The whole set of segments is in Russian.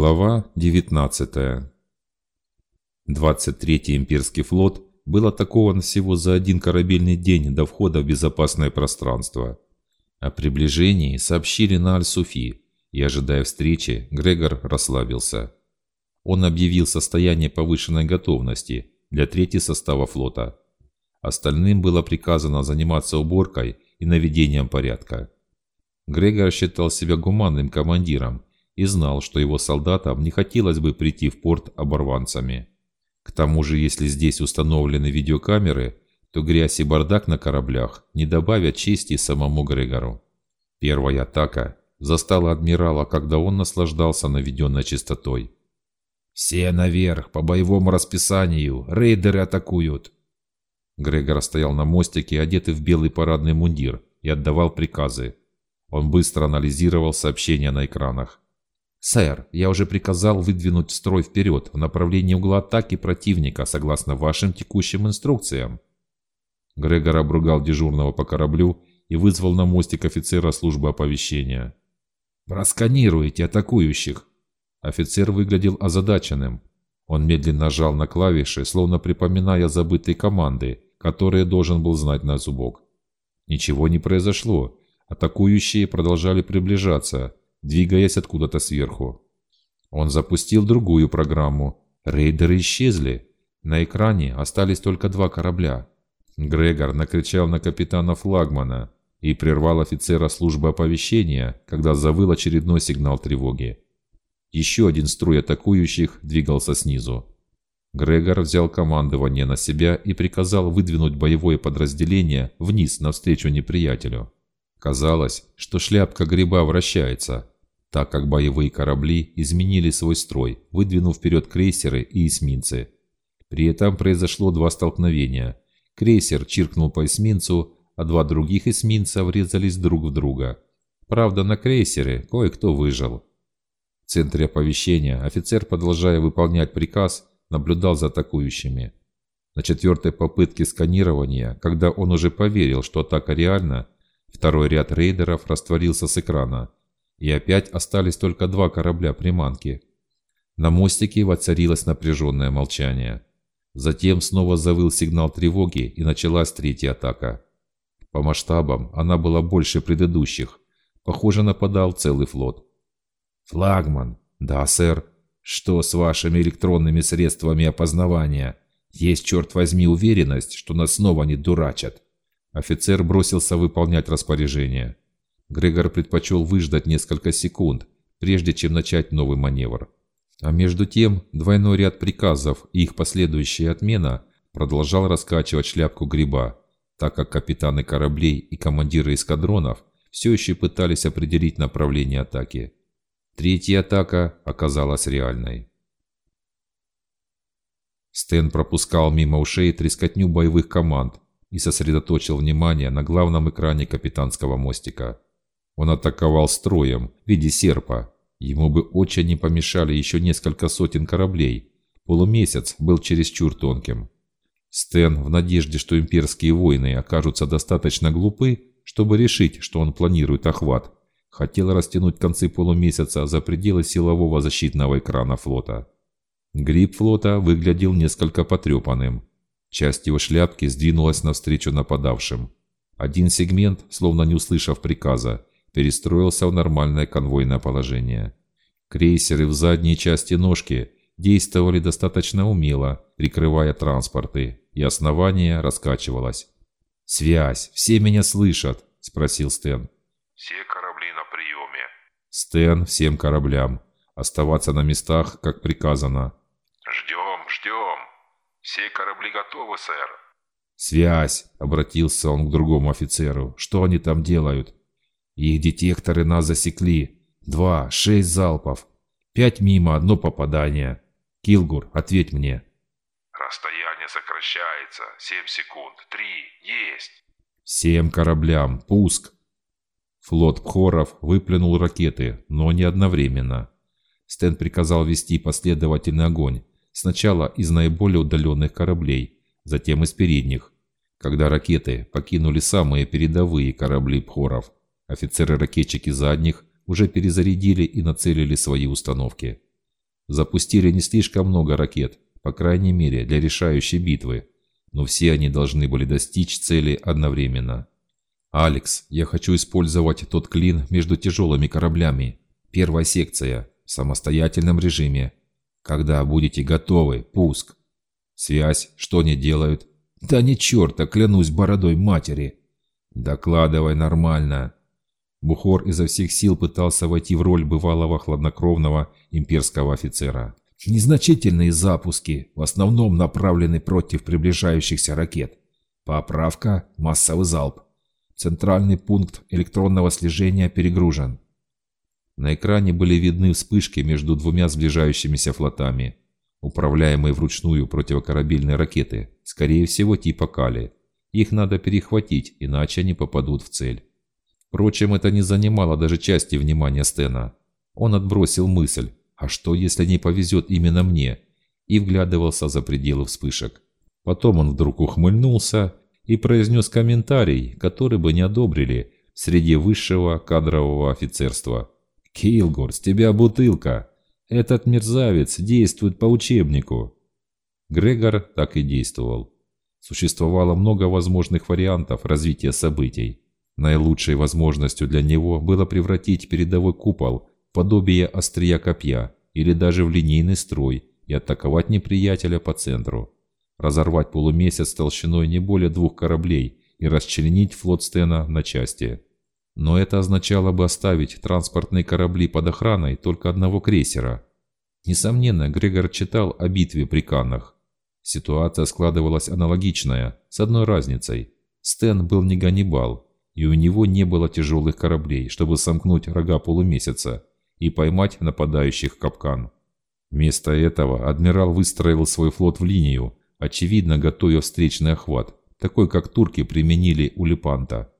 Глава 19 23-й имперский флот был атакован всего за один корабельный день до входа в безопасное пространство. О приближении сообщили на Аль-Суфи, и, ожидая встречи, Грегор расслабился. Он объявил состояние повышенной готовности для трети состава флота. Остальным было приказано заниматься уборкой и наведением порядка. Грегор считал себя гуманным командиром и знал, что его солдатам не хотелось бы прийти в порт оборванцами. К тому же, если здесь установлены видеокамеры, то грязь и бардак на кораблях не добавят чести самому Грегору. Первая атака застала адмирала, когда он наслаждался наведенной чистотой. «Все наверх, по боевому расписанию! Рейдеры атакуют!» Грегор стоял на мостике, одетый в белый парадный мундир, и отдавал приказы. Он быстро анализировал сообщения на экранах. «Сэр, я уже приказал выдвинуть строй вперед в направлении угла атаки противника согласно вашим текущим инструкциям». Грегор обругал дежурного по кораблю и вызвал на мостик офицера службы оповещения. «Просканируйте атакующих!» Офицер выглядел озадаченным. Он медленно нажал на клавиши, словно припоминая забытые команды, которые должен был знать на зубок. Ничего не произошло. Атакующие продолжали приближаться, двигаясь откуда-то сверху. Он запустил другую программу. Рейдеры исчезли. На экране остались только два корабля. Грегор накричал на капитана флагмана и прервал офицера службы оповещения, когда завыл очередной сигнал тревоги. Еще один струй атакующих двигался снизу. Грегор взял командование на себя и приказал выдвинуть боевое подразделение вниз навстречу неприятелю. Казалось, что шляпка гриба вращается, так как боевые корабли изменили свой строй, выдвинув вперед крейсеры и эсминцы. При этом произошло два столкновения. Крейсер чиркнул по эсминцу, а два других эсминца врезались друг в друга. Правда, на крейсере кое-кто выжил. В центре оповещения офицер, продолжая выполнять приказ, наблюдал за атакующими. На четвертой попытке сканирования, когда он уже поверил, что атака реальна, Второй ряд рейдеров растворился с экрана, и опять остались только два корабля-приманки. На мостике воцарилось напряженное молчание. Затем снова завыл сигнал тревоги и началась третья атака. По масштабам она была больше предыдущих. Похоже, нападал целый флот. «Флагман!» «Да, сэр. Что с вашими электронными средствами опознавания? Есть, черт возьми, уверенность, что нас снова не дурачат?» Офицер бросился выполнять распоряжение. Грегор предпочел выждать несколько секунд, прежде чем начать новый маневр. А между тем, двойной ряд приказов и их последующая отмена продолжал раскачивать шляпку гриба, так как капитаны кораблей и командиры эскадронов все еще пытались определить направление атаки. Третья атака оказалась реальной. Стэн пропускал мимо ушей трескотню боевых команд, и сосредоточил внимание на главном экране капитанского мостика. Он атаковал строем в виде серпа. Ему бы очень не помешали еще несколько сотен кораблей. Полумесяц был чересчур тонким. Стэн, в надежде, что имперские войны окажутся достаточно глупы, чтобы решить, что он планирует охват, хотел растянуть концы полумесяца за пределы силового защитного экрана флота. Гриб флота выглядел несколько потрепанным. Часть его шляпки сдвинулась навстречу нападавшим. Один сегмент, словно не услышав приказа, перестроился в нормальное конвойное положение. Крейсеры в задней части ножки действовали достаточно умело, прикрывая транспорты, и основание раскачивалось. «Связь! Все меня слышат!» – спросил Стэн. «Все корабли на приеме». «Стэн, всем кораблям. Оставаться на местах, как приказано». «Ждем, ждем». «Все корабли готовы, сэр». «Связь!» — обратился он к другому офицеру. «Что они там делают?» «Их детекторы нас засекли. Два, шесть залпов. Пять мимо, одно попадание. Килгур, ответь мне». «Расстояние сокращается. Семь секунд. Три. Есть!» «Всем кораблям. Пуск!» Флот Пхоров выплюнул ракеты, но не одновременно. Стэн приказал вести последовательный огонь, Сначала из наиболее удаленных кораблей, затем из передних. Когда ракеты покинули самые передовые корабли Пхоров, офицеры-ракетчики задних уже перезарядили и нацелили свои установки. Запустили не слишком много ракет, по крайней мере для решающей битвы, но все они должны были достичь цели одновременно. «Алекс, я хочу использовать тот клин между тяжелыми кораблями. Первая секция, в самостоятельном режиме. Когда будете готовы, пуск. Связь, что они делают? Да ни черта, клянусь бородой матери. Докладывай нормально. Бухор изо всех сил пытался войти в роль бывалого хладнокровного имперского офицера. Незначительные запуски, в основном направлены против приближающихся ракет. Поправка – массовый залп. Центральный пункт электронного слежения перегружен. На экране были видны вспышки между двумя сближающимися флотами, управляемые вручную противокорабельные ракеты, скорее всего типа Кали. Их надо перехватить, иначе они попадут в цель. Впрочем, это не занимало даже части внимания Стена. Он отбросил мысль, а что если не повезет именно мне, и вглядывался за пределы вспышек. Потом он вдруг ухмыльнулся и произнес комментарий, который бы не одобрили среди высшего кадрового офицерства. «Килгур, с тебя бутылка! Этот мерзавец действует по учебнику!» Грегор так и действовал. Существовало много возможных вариантов развития событий. Наилучшей возможностью для него было превратить передовой купол в подобие острия копья или даже в линейный строй и атаковать неприятеля по центру. Разорвать полумесяц толщиной не более двух кораблей и расчленить флот Стена на части. Но это означало бы оставить транспортные корабли под охраной только одного крейсера. Несомненно, Грегор читал о битве при Каннах. Ситуация складывалась аналогичная, с одной разницей. Стэн был не Ганнибал, и у него не было тяжелых кораблей, чтобы сомкнуть рога полумесяца и поймать нападающих в капкан. Вместо этого адмирал выстроил свой флот в линию, очевидно готовя встречный охват, такой как турки применили у Лепанта.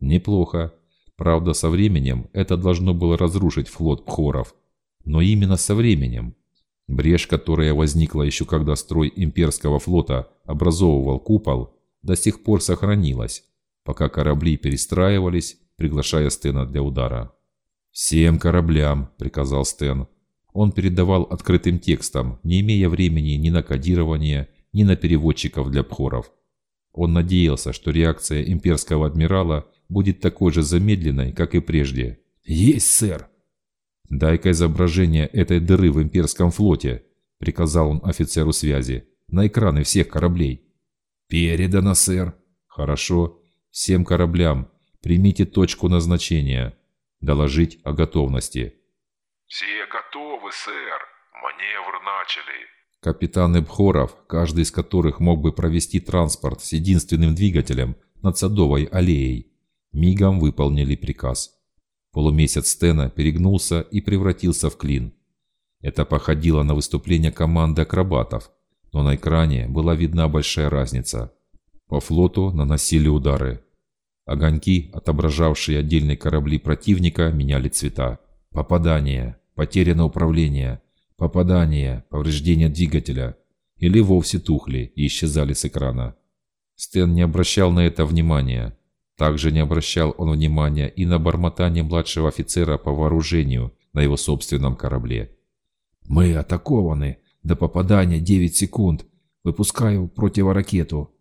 Неплохо. Правда, со временем это должно было разрушить флот Пхоров. Но именно со временем. Брешь, которая возникла еще когда строй имперского флота образовывал купол, до сих пор сохранилась, пока корабли перестраивались, приглашая Стена для удара. «Всем кораблям», — приказал Стен. Он передавал открытым текстом, не имея времени ни на кодирование, ни на переводчиков для пхоров. Он надеялся, что реакция имперского адмирала будет такой же замедленной, как и прежде. «Есть, сэр!» «Дай-ка изображение этой дыры в имперском флоте», — приказал он офицеру связи, — «на экраны всех кораблей». «Передано, сэр». «Хорошо. Всем кораблям. Примите точку назначения. Доложить о готовности». «Все готовы, сэр. Маневр начали». Капитаны Бхоров, каждый из которых мог бы провести транспорт с единственным двигателем над Садовой аллеей, мигом выполнили приказ. Полумесяц Стена перегнулся и превратился в клин. Это походило на выступление команды акробатов, но на экране была видна большая разница. По флоту наносили удары. Огоньки, отображавшие отдельные корабли противника, меняли цвета. Попадание, потеря на управление, попадание, повреждение двигателя. Или вовсе тухли и исчезали с экрана. Стэн не обращал на это внимания. Также не обращал он внимания и на бормотание младшего офицера по вооружению на его собственном корабле. «Мы атакованы. До попадания 9 секунд. Выпускаю противоракету».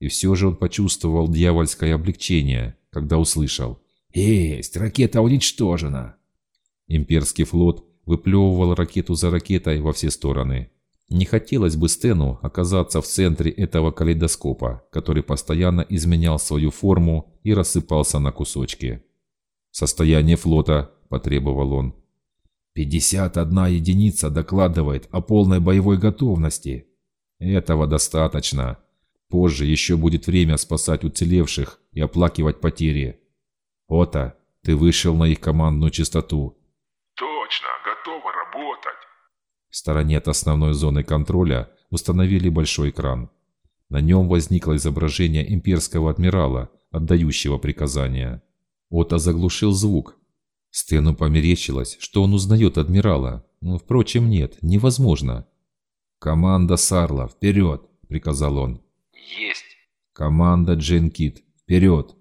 И все же он почувствовал дьявольское облегчение, когда услышал «Есть! Ракета уничтожена!» Имперский флот выплевывал ракету за ракетой во все стороны. Не хотелось бы Стэну оказаться в центре этого калейдоскопа, который постоянно изменял свою форму и рассыпался на кусочки. «Состояние флота», – потребовал он. «Пятьдесят одна единица докладывает о полной боевой готовности». «Этого достаточно. Позже еще будет время спасать уцелевших и оплакивать потери. Ота, ты вышел на их командную частоту. В стороне от основной зоны контроля установили большой экран. На нем возникло изображение имперского адмирала, отдающего приказания. Ота заглушил звук. Стэну померещилось, что он узнает адмирала. Но, впрочем, нет, невозможно. «Команда Сарла, вперед!» – приказал он. «Есть!» «Команда Дженкит, вперед!»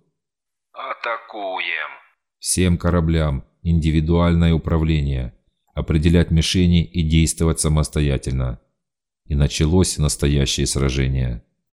«Атакуем!» «Всем кораблям, индивидуальное управление!» определять мишени и действовать самостоятельно. И началось настоящее сражение.